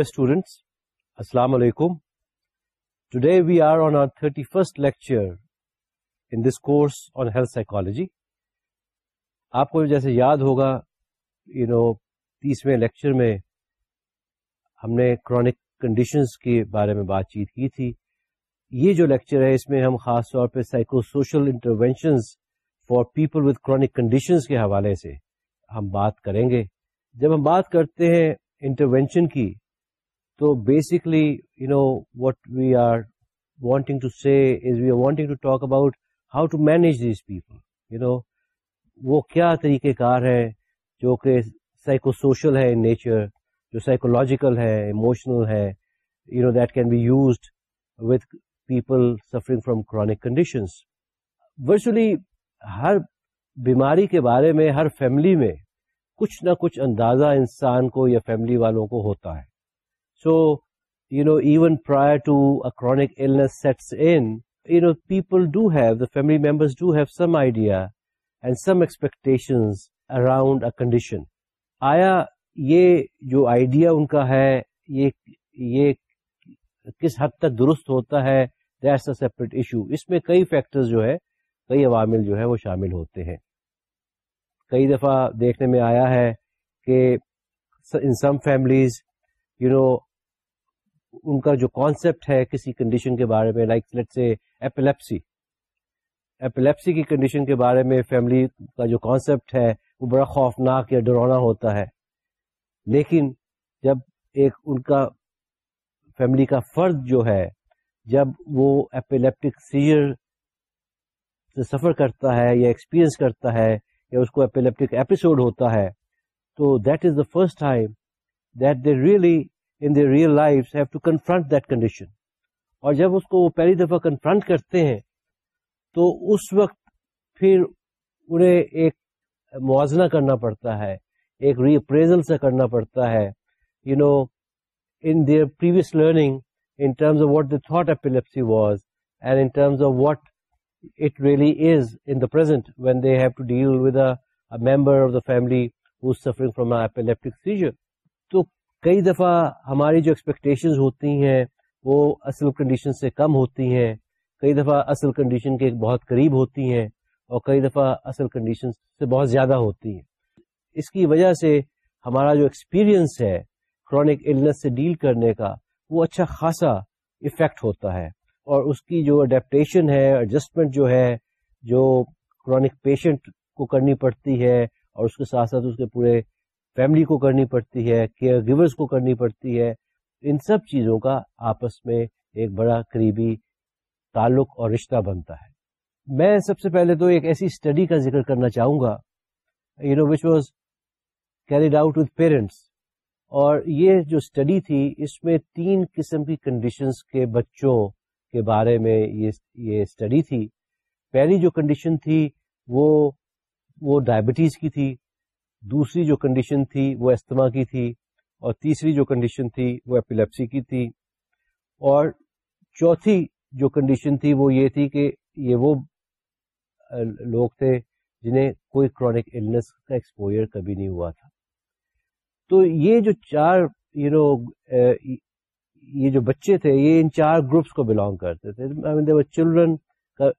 Dear students, Assalamu alaikum. Today we are on our 31st lecture in this course on health psychology. آپ کو جیسے یاد ہوگا you know تیسویں lecture میں ہم نے کرونک کنڈیشنز کے بارے میں بات چیت کی تھی یہ جو لیکچر ہے اس میں ہم خاص طور پہ psycho social interventions for people with chronic conditions کے حوالے سے ہم بات کریں گے جب ہم بات کرتے ہیں انٹروینشن کی تو basically you know what we are wanting to see as we are wanting to talk about how to manage these people you know وہ کیا طریقہ کار ہے جو کہ سائیکو سوشل ہے ان نیچر جو سائیکولوجیکل ہے ایموشنل ہے you know that can be used with people suffering from chronic conditions virtually ہر بیماری کے بارے میں، ہر فیملی میں کچھ نہ کچھ اندازہ انسان کو یا فیملی والوں کو ہوتا ہے۔ So you know even prior to a chronic illness sets in you know people do have the family members do have some idea and some expectation around a condition آیا یہ جو آئیڈیا ان کا ہے، یہ یہ کس حد تک درست ہوتا ہے؟ دیٹس اے سیپریٹ ایشو اس میں کئی فیکٹر جو ہے، کئی عوامل جو ہے وہ شامل ہوتے ہیں۔ کئی دفعہ دیکھنے میں آیا ہے کہ ان سم فیملیز یو نو ان کا جو کانسیپٹ ہے کسی کنڈیشن کے بارے میں like let say epilepsy epilepsy کی کنڈیشن کے بارے میں فیملی کا جو کانسیپٹ ہے، وہ بڑا خوفناک یا ڈرونا ہوتا ہے. لیکن جب ایک ان کا فیملی کا فرد جو ہے، جب وہ ایپیلیپٹک سیئر سے سفر کرتا ہے یا ایکسپیرئنس کرتا ہے یا اس کو ایپیلیپٹک ایپیسوڈ ہوتا ہے، تو that is the first time that they really in the real life have to confront that condition اور جب اس کو وہ پہلی دفعہ کنفرنٹ کرتے ہیں، تو اس وقت پھر انہیں ایک موازنہ کرنا پڑتا ہے، ایک ری اپریزل سے کرنا پڑتا ہے you know in their previous learning in terms of what the thought epilepsy was and in terms of what it really is in the present when they have to deal with member of the family who suffering from epileptic seizure تو کئی دفعہ ہماری جو expectation ہوتی ہیں، وہ اصل condition سے کم ہوتی ہیں۔ کئی دفعہ اصل کنڈیشن کے بہت قریب ہوتی ہیں اور کئی دفعہ اصل کنڈیشن سے بہت زیادہ ہوتی ہیں۔ اس کی وجہ سے ہمارا جو ایکسپیرئنس ہے کرونک النس سے ڈیل کرنے کا، وہ اچھا خاصا افیکٹ ہوتا ہے۔ اور اس کی جو اڈیپٹیشن ہے ایڈجسٹمنٹ جو ہے، جو کرونک پیشنٹ کو کرنی پڑتی ہے اور اس کے ساتھ ساتھ اس کے پورے فیملی کو کرنی پڑتی ہے، کیئر گیورس کو کرنی پڑتی ہے، ان سب چیزوں کا آپس میں ایک بڑا قریبی تعلق اور رشتہ بنتا ہے۔ میں سب سے پہلے تو ایک ایسی اسٹڈی کا ذکر کرنا چاہوں گا you know which was carried out with parents اور یہ جو اسٹڈی تھی، اس میں تین قسم کی کنڈیشنز کے بچوں کے بارے میں یہ اسٹڈی تھی۔ پہلی جو کنڈیشن تھی، وہ وہ ڈائبٹیز کی تھی۔ دوسری جو کنڈیشن تھی وہ استما کی تھی اور تیسری جو کنڈیشن تھی وہ ایپیلیپسی کی تھی۔ اور چوتھی جو کنڈیشن تھی وہ یہ تھی کہ یہ وہ لوگ تھے جنہیں کوئی کرونک النس کا ایکسپوئر کبھی نہیں ہوا تھا۔ تو یہ جو چار یو نو یہ جو بچے تھے، یہ ان چار گروپس کو بلونگ کرتے تھے۔ Children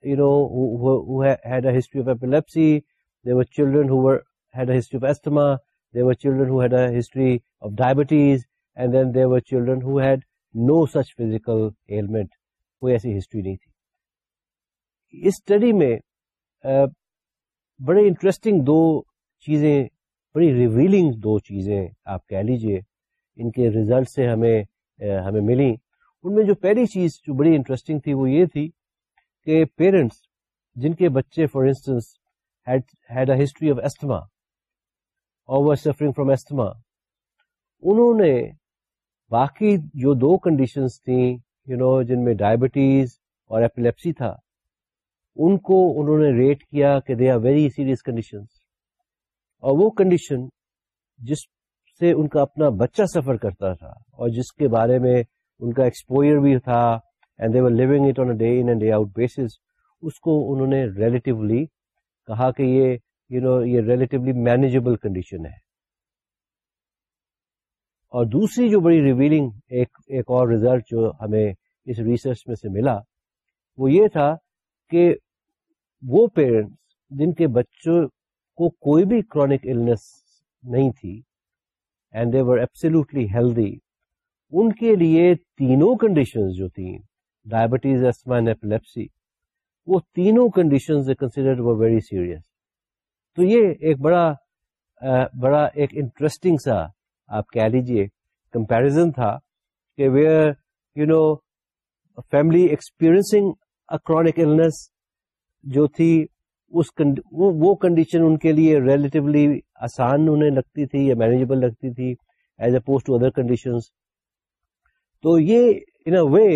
you know had a history of epilepsy their children had a history of asthma their children who had a history of diabetes and then their children who had no such physical ailment کوئی ایسی history نہیں تھی۔ اس study میں uh, بڑے interesting دو چیزیں، بڑی ریویلنگ دو چیزیں آپ کہہ لیجیے، ان کے ریزلٹ سے ہمیں uh, ہمیں ملی ان میں جو پہلی چیز جو بڑی انٹرسٹنگ تھی وہ یہ تھی کہ پیرنٹس جن کے بچے for instance had a history of asthma اور سفرنگ فرام ایسٹما انہوں نے باقی جو دو کنڈیشنز تھیں یو نو جن میں ڈائبٹیز اور ایپیلیپسی تھا، ان کو انہوں نے ریٹ کیا کہ they are very serious condition اور وہ کنڈیشن جس سے ان کا اپنا بچہ سفر کرتا تھا، اور جس کے بارے میں ان کا ایکسپوئر بھی تھا and they leaving it on day in day out basis اس کو انہوں نے ریلیٹیولی کہا کہ یہ یو نو یہ ریلیٹیولی مینیجیبل کنڈیشن ہے۔ اور دوسری جو بڑی ریویلنگ ایک ایک اور ریزلٹ جو ہمیں اس ریسرچ میں سے ملا، وہ یہ تھا کہ وہ پیرنٹس جن کے بچوں کو کوئی بھی کرونک النس نہیں تھی and they were absolutely healthy ان کے لیے تینوں کنڈیشن جو تھیں ڈائبٹیز ایسما ایپلیپسی وہ تینوں کنڈیشن کنسیڈرڈ ویری سیریس تو یہ ایک بڑا بڑا ایک انٹرسٹنگ سا آپ کہہ لیجیے کمپیرزن تھا کہ where you know family experiencing chronic illness جو تھی، اس وہ کنڈیشن ان کے لیے ریلیٹیولی آسان انہیں لگتی تھی یا مینیجبل لگتی تھی as oppose to other condition تو یہ ان اے وے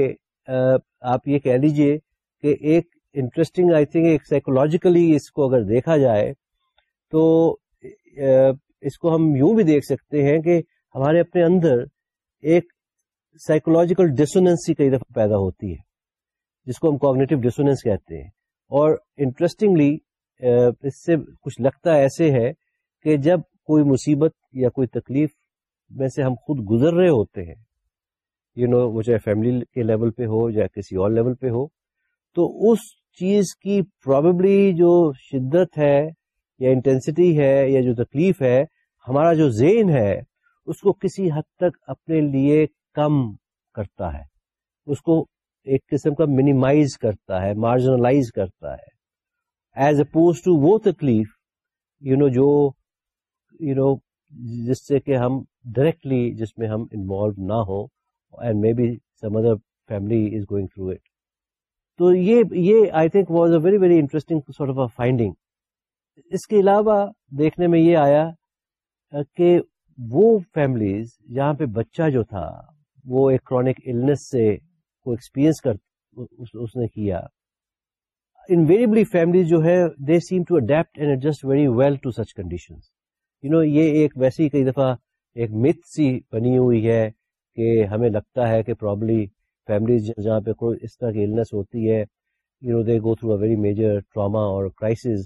آپ یہ کہہ لیجیے کہ ایک انٹرسٹنگ آئی تھنک ایک سائیکولوجیکلی اس کو اگر دیکھا جائے تو اس کو ہم یوں بھی دیکھ سکتے ہیں کہ ہمارے اپنے اندر ایک سائیکولوجیکل ڈسوننس کئی دفعہ پیدا ہوتی ہے، جس کو ہم کوگنیٹو ڈسوننس کہتے ہیں۔ اور انٹرسٹنگلی اس سے کچھ لگتا ایسے ہے کہ جب کوئی مصیبت یا کوئی تکلیف میں سے ہم خود گزر رہے ہوتے ہیں یو نو وہ چاہے فیملی کے لیول پہ ہو یا کسی اور لیول پہ ہو، تو اس چیز کی پرابیبلی جو شدت ہے یا انٹینسٹی ہے یا جو تکلیف ہے، ہمارا جو زین ہے، اس کو کسی حد تک اپنے لیے کم کرتا ہے۔ اس کو ایک قسم کا منیمائز کرتا ہے مارجنلائز کرتا ہے۔ ایز اپوز ٹو وہ تکلیف یو نو جو یو نو جس سے کہ ہم ڈائریکٹلی جس میں ہم انوالو نہ ہو and may be some other family is going through it تو یہ I think was a very very interesting sort of a finding اس کے علاوہ دیکھنے میں یہ آیا کہ وہ فیملیز جہاں پہ بچہ جو تھا، وہ ایک کرونک النس سے کو ایکسپیرئنس کر، اس نے کیا۔ انویریبلی فیملیز جو ہے they seem to adapt and adjust very well to such condition you know یہ ایک ویسی کئی دفعہ ایک مت سی بنی ہوئی ہے کہ ہمیں لگتا ہے کہ پرابلی فیملیز جہاں پہ کوئی اس طرح کی النس ہوتی ہے you know they go through a very major trauma اور کرائسز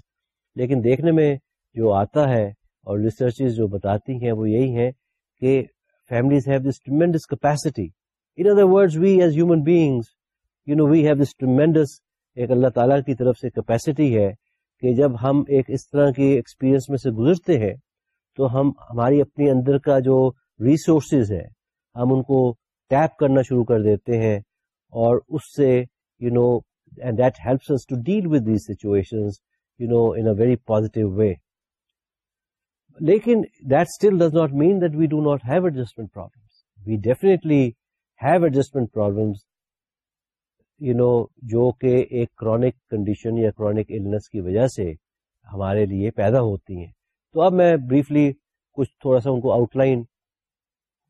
لیکن دیکھنے میں جو آتا ہے اور ریسرچز جو بتاتی ہیں وہ یہی ہیں کہ families have this tremendous capacity in other word we as human beings you know we have this tremendous ایک اللہ تعالیٰ کی طرف سے کیپیسٹی ہے کہ جب ہم ایک اس طرح کی ایکسپیرئنس میں سے گزرتے ہیں تو ہم ہماری اپنی اندر کا جو ریسورسز ہے ہم ان کو ٹیپ کرنا شروع کر دیتے ہیں اور اس سے you know and that helps to deal with these situation you know in very positive way لیکن that still does not mean that we do not have adjustment problem we definitely have adjustment problems you know جو کہ ایک chronic condition یا chronic illness کی وجہ سے ہمارے لیے پیدا ہوتی ہیں۔ تو اب میں بریفلی کچھ تھوڑا سا ان کو آؤٹ لائن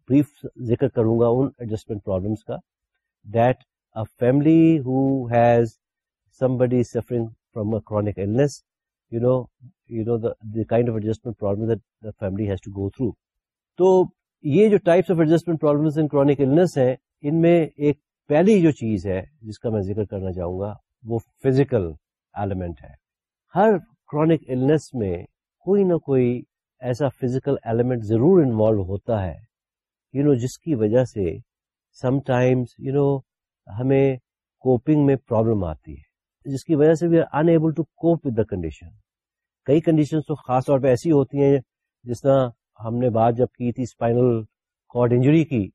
بریف ذکر کروں گا ان ایڈجسٹمنٹ پرابلمس کا that a family who has somebody suffering from a chronic illness you know you know the kind of adjustment problem family has to go through تو یہ جو types of adjustment problem chronic illness ہے ان میں ایک پہلی جو چیز ہے جس کا میں ذکر کرنا چاہوں گا، وہ فزیکل ایلیمنٹ ہے۔ ہر کرونک النس میں کوئی نہ کوئی ایسا فزیکل ایلیمنٹ ضرور انوالو ہوتا ہے یو نو جس کی وجہ سے سم ٹائمس یو نو ہمیں کوپنگ میں پرابلم آتی ہے۔ جس کی وجہ سے we are unable to cope with the condition کئی کنڈیشن تو خاص طور پہ ایسی ہوتی ہیں جس طرح ہم نے بات جب کی تھی اسپائنل کارڈ انجری کی،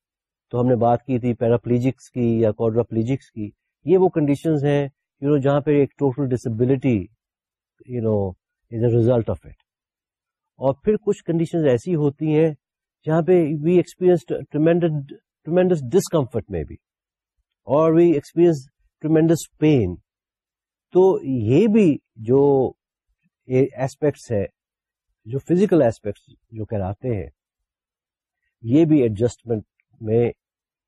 تو ہم نے بات کی تھی پیراپلیجکس کی یا کوڈراپلیجکس کی، یہ وہ کنڈیشنز ہیں یو نو جہاں پہ ایک total disability you know is a result of it اور پھر کچھ کنڈیشنز ایسی ہوتی ہیں جہاں پہ وی ایکسپیرینس ٹریمینڈس ڈسکمفرٹ میں بھی، اور وی ایکسپیرینس ٹریمینڈس پین تو یہ بھی جو ایسپیکٹس ہے، جو فزیکل ایسپیکٹس جو کہلاتے ہیں، یہ بھی ایڈجسٹمنٹ میں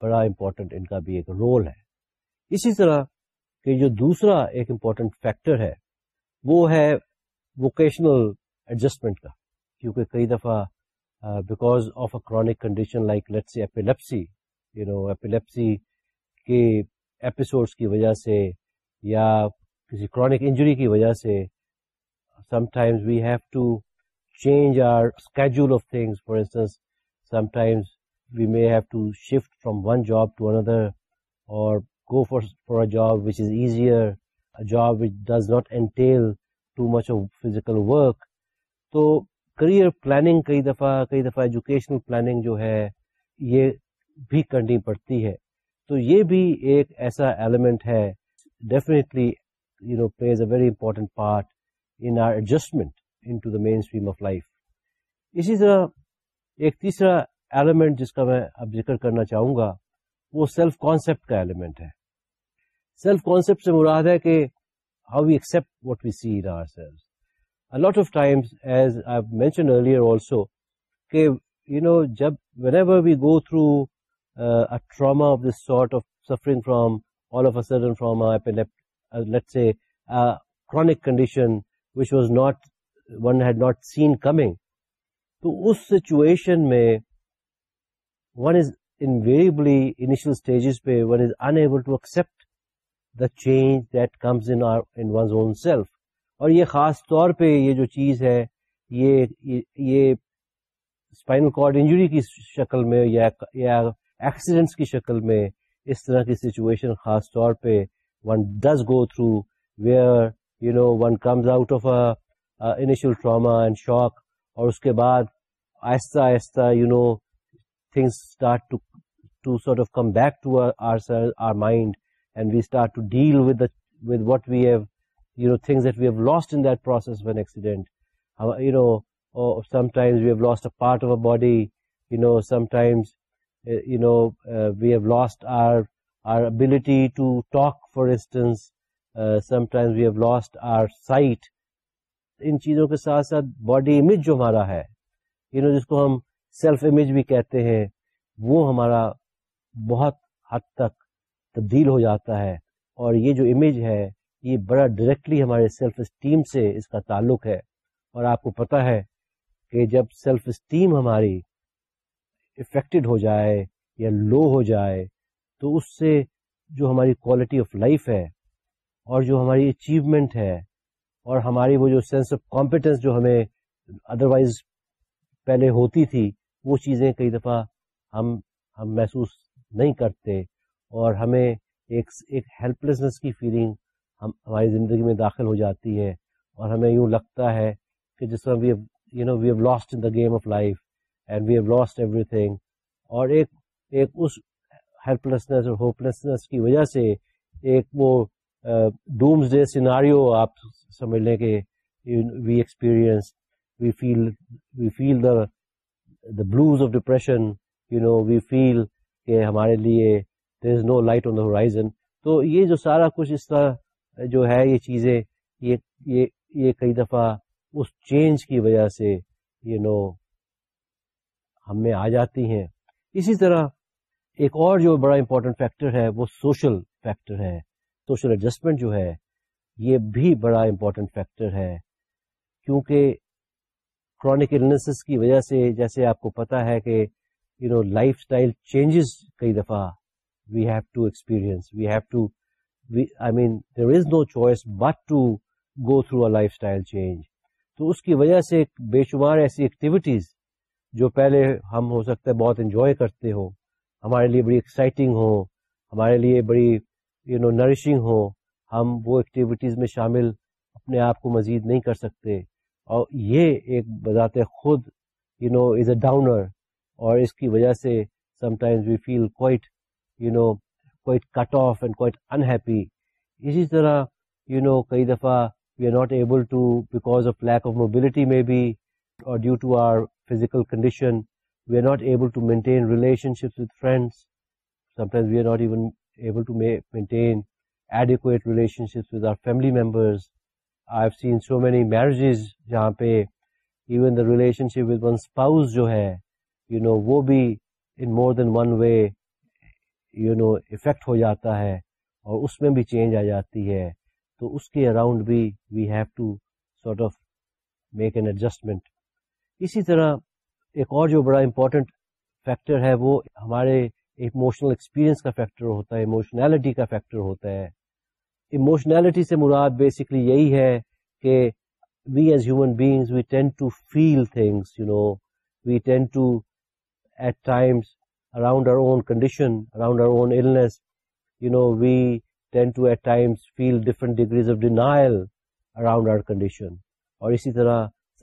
بڑا امپورٹنٹ ان کا بھی ایک رول ہے۔ اسی طرح کہ جو دوسرا ایک امپورٹنٹ فیکٹر ہے، وہ ہے ووکیشنل ایڈجسٹمنٹ کا۔ کیونکہ کئی دفعہ because of a chronic condition like let see epilepsy you know epilepsy کے ایپیسوڈس کی وجہ سے یا کسی کرونک انجری کی وجہ سے sometimes we have to change our schedule of things for instance sometimes we may have to shift from one job to another or go for a job which is easier, a job which does not entail too much of physical work. So career planning کئی دفعہ کئی دفعہ educational planning جو ہے یہ بھی کرنی پڑتی ہے۔ تو یہ بھی ایک ایسا ایلیمنٹ ہے۔ Definitely you know plays a very important part in our adjustment in to the mainstream of life اسی طرح ایک تیسرا ایلیمنٹ جس کا میں اب ذکر کرنا چاہوں گا، وہ سیلف کانسیپٹ کا ایلیمنٹ ہے۔ سیلف کانسیپٹ سے مراد ہے کہ how we accept what we see in our self lot of times as I mention earlier also کہ یو نو جب whenever we go through trauma of this sort of suffering from all of a sudden from let say chronic condition which was not one had not seen coming تو اس situation میں one is invariably initial stages پہ one is unable to accept the change that comes in ones own self اور یہ خاص طور پہ یہ جو چیز ہے، یہ یہ اسپائنل کارڈ انجری کی شکل میں یا ایکسیڈنٹس کی شکل میں اس طرح کی سچویشن خاص طور پہ one does go through where you know one comes out of initial trauma and shock اور اس کے بعد آہستہ آہستہ you know things start to to sort of come back to our, our our mind and we start to deal with the with what we have you know things that we have lost in that process of an accident uh, you know or sometimes we have lost a part of a body you know sometimes uh, you know uh, we have lost our our ability to talk for instance uh, sometimes we have lost our sight. ان چیزوں کے ساتھ ساتھ body image جو ہمارا ہے you know جس کو ہم سیلف امیج بھی کہتے ہیں وہ ہمارا بہت حد تک تبدیل ہو جاتا ہے۔ اور یہ جو امیج ہے یہ بڑا ڈائریکٹلی ہمارے سیلف اسٹیم سے اس کا تعلق ہے۔ اور آپ کو پتا ہے کہ جب سیلف اسٹیم ہماری افیکٹڈ ہو جائے یا لو ہو جائے تو اس سے جو ہماری کوالٹی آف لائف ہے اور جو ہماری اچیومنٹ ہے اور ہماری وہ جو سینس آف کمپیٹنس جو ہمیں ادروائز پہلے ہوتی تھی، وہ چیزیں کئی دفعہ ہم ہم محسوس نہیں کرتے اور ہمیں ایک ایک ہیلپ لیسنس کی فیلنگ ہم، ہماری زندگی میں داخل ہو جاتی ہے اور ہمیں یوں لگتا ہے کہ جس طرح we you know we have lost in the game of life and we have lost everything اور ایک ایک اس ہیلپ لیسنس اور ہوپ لیسنس کی وجہ سے ایک وہ ڈومز ڈے سیناریو آپ سمجھ لیں کہ we experience we feel we feel the the blues of depression you know we feel کہ ہمارے لیے there is no light on the horizon تو یہ جو سارا کچھ اس طرح جو ہے یہ چیزیں، یہ یہ یہ کئی دفعہ اس چینج کی وجہ سے یو نو ہم میں آ جاتی ہیں۔ اسی طرح ایک اور جو بڑا امپورٹنٹ فیکٹر ہے وہ سوشل فیکٹر ہے سوشل ایڈجسٹمنٹ جو ہے، یہ بھی بڑا امپورٹنٹ فیکٹر ہے۔ کیونکہ کرونک النسز کی وجہ سے جیسے آپ کو پتا ہے کہ you know lifestyle changes کئی دفعہ۔ We have to experience we have to I mean there is no choice but to go through a lifestyle change تو اس کی وجہ سے بے شمار ایسی ایکٹیویٹیز جو پہلے ہم ہو سکتا ہے بہت انجوائے کرتے ہو۔ ہمارے لیے بڑی ایکسائٹنگ ہو، ہمارے لیے بڑی یو نو نرشنگ ہو، ہم وہ ایکٹیویٹیز میں شامل اپنے آپ کو مزید نہیں کر سکتے۔ اور یہ ایک بذات خود you know is a downer اور اس کی وجہ سے sometimes we feel quite you know quite cut off and quite unhappy اسی طرح یو نو کئی دفعہ we are not able to because of lack of mobility میں بھی اور due to our physical condition we are not able to maintain relationship with friends some we are not even able to maintain adequate relationship with our family members I seen so many marriages جہاں پہ even the relationship with one spouse جو ہے you know وہ بھی in more than one way you know affect ہو جاتا ہے اور اس میں بھی چینج آ جاتی ہے تو اس کے اراؤنڈ بھی we have to sort of make an adjustment اسی طرح ایک اور جو بڑا امپورٹنٹ فیکٹر ہے وہ ہمارے ایموشنل ایکسپیرئنس کا فیکٹر ہوتا ہے ایموشنالٹی کا فیکٹر ہوتا ہے ایموشنالٹی سے مراد بیسکلی یہی ہے کہ we as human we tend to feel things you know we tend to at times around our own condition, around our own illness, we tend to at times feel different degrees of denial around our condition.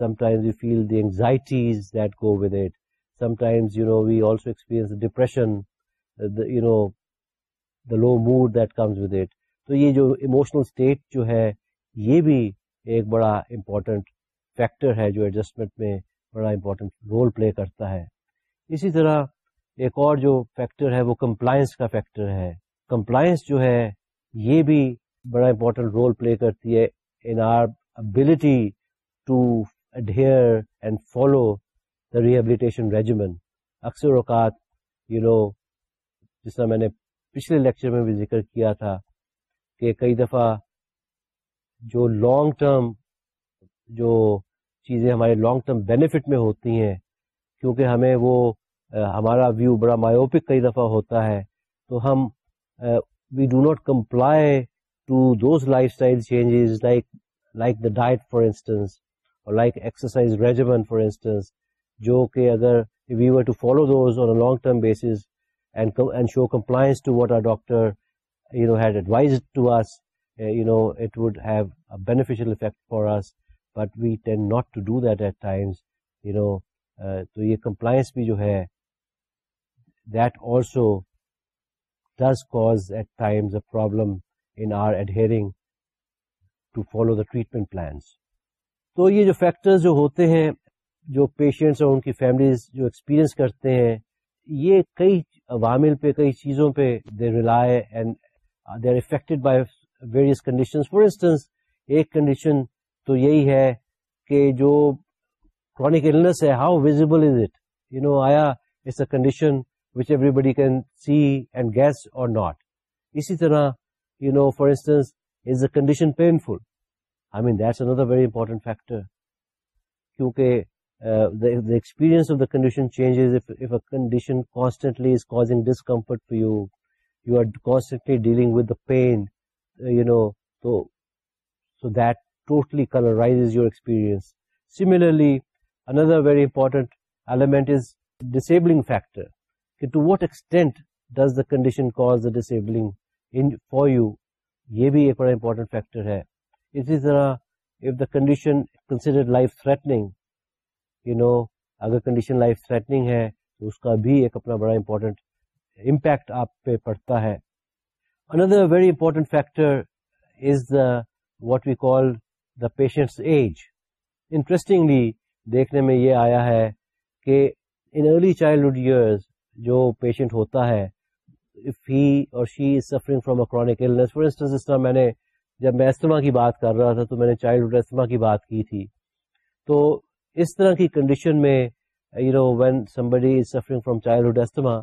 Or isi tarah, sometimes we feel the anxieties that go with it. Sometimes, we also experience the depression, uh, the low mood that comes with it. تو یہ جو emotional state جو ہے یہ بھی ایک بڑا important factor ہے جو ایڈجسٹمنٹ میں بڑا امپورٹنٹ رول پلے کرتا ہے اسی طرح ایک اور جو فیکٹر ہے وہ کمپلائنس کا فیکٹر ہے کمپلائنس جو ہے یہ بھی بڑا امپورٹنٹ رول پلے کرتی ہے in our ability to adhere and follow the rehabilitation regimen اکثر اوقات یو نو جس طرح میں نے پچھلے لیکچر میں بھی ذکر کیا تھا کہ کئی دفعہ جو لانگ ٹرم جو چیزیں ہمارے لانگ ٹرم بینیفٹ میں ہوتی ہیں، کیونکہ ہمیں وہ، ہمارا ویو بڑا مایوپک کئی دفعہ ہوتا ہے، تو ہم we do not comply to those lifestyle changes like like the diet for instance اور like exercise regiment for instance جو کہ اگر we were to follow those on long term bases and show compliance to what our doctor you know, had advised to us, uh, you know, it would have a beneficial effect for us, but we tend not to do that at times, you know, uh, so ye compliance bhi jo hai, that also does cause at times a problem in our adhering to follow the treatment plans. تو یہ جو factors جو ہوتے ہیں، جو patients اور ان کی فیملیز جو ایکسپیرئنس کرتے ہیں، یہ کئی عوامل پہ، کئی چیزوں پہ they rely and they are affected by various condition for instance ایک کنڈیشن تو یہی ہے کہ جو کرونک النس ہے how visible is it you know آیا it's a condition which everybody can see and guess اور ناٹ اسی طرح you know for instance is a condition painful I mean that's another very important factor کیونکہ experience of the condition changes condition constantly is causing discomfort for you you are constantly dealing with the pain, uh, you know, so that totally colorizes your experience. Similarly, another very important element is disabling factor. To what extent does the condition cause the disabling for you? Ye bhi ek bada اسی طرح if the condition consider life threatening you know اگر condition life threatening ہے تو اس کا بھی ایک اپنا بڑا امپورٹنٹ امپیکٹ آپ پہ پڑتا ہے۔ Another very important factor is the what we call the patients age interestingly دیکھنے میں یہ آیا ہے کہ ان ارلی چائلڈہڈ ایئرز جو پیشنٹ ہوتا ہے اف ہی اور she is suffering from a chronic illness for instance اس طرح میں نے جب میں استما کی بات کر رہا تھا تو میں نے چائلڈہڈ استما کی بات کی تھی۔ تو اس طرح کی کنڈیشن میں you know when somebody is suffering from childhood asthma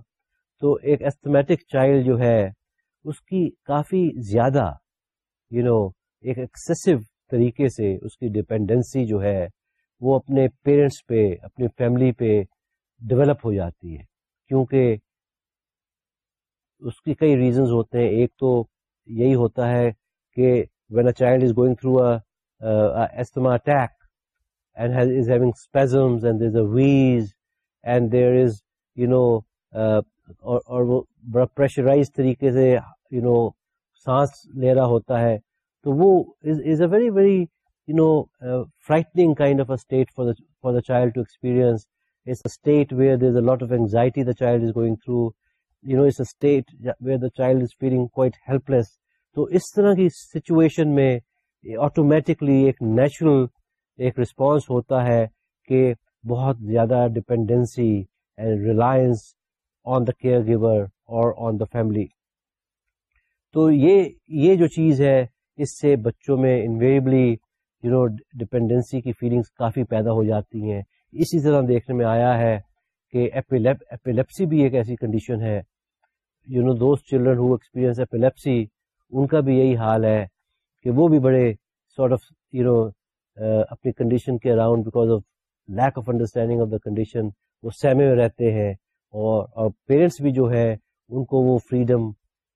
تو ایک ایسٹمیٹک چائلڈ جو ہے، اس کی کافی زیادہ یو نو ایک ایکسیسو طریقے سے اس کی ڈپینڈنسی جو ہے، وہ اپنے پیرنٹس پہ، اپنی فیملی پہ ڈیولپ ہو جاتی ہے۔ کیونکہ اس کی کئی ریزنز ہوتے ہیں۔ ایک تو یہی ہوتا ہے کہ when a child is going through asthma attack and is having spasms and there is a wheeze and there is you know اور اور وہ بڑا پریشرائز طریقے سے یو نو سانس لے رہا ہوتا ہے، تو وہ is a very very you know frightening kind of a state for the child to experience it's a state where there is a lot of anxiety the child is going through you know it's a state where the child is feeling quite helpless تو اس طرح کی situation میں automatically ایک natural ایک response ہوتا ہے کہ بہت زیادہ dependency and reliance on the caregiver اور آن دا فیملی تو یہ یہ جو چیز ہے، اس سے بچوں میں انویریبلی یو نو ڈپینڈنسی کی فیلنگس کافی پیدا ہو جاتی ہیں۔ اسی طرح دیکھنے میں آیا ہے کہ ایپیلیپسی بھی ایک ایسی کنڈیشن ہے۔ یو نو دوست چلڈرن ہو ایکسپیرینس ایپیلیپسی ان کا بھی یہی حال ہے کہ وہ بھی بڑے سارٹ آف یو نو اپنی کنڈیشن کے around because of lack of understanding of the condition وہ سہمے میں رہتے ہیں اور اور پیرنٹس بھی جو ہے ان کو وہ فریڈم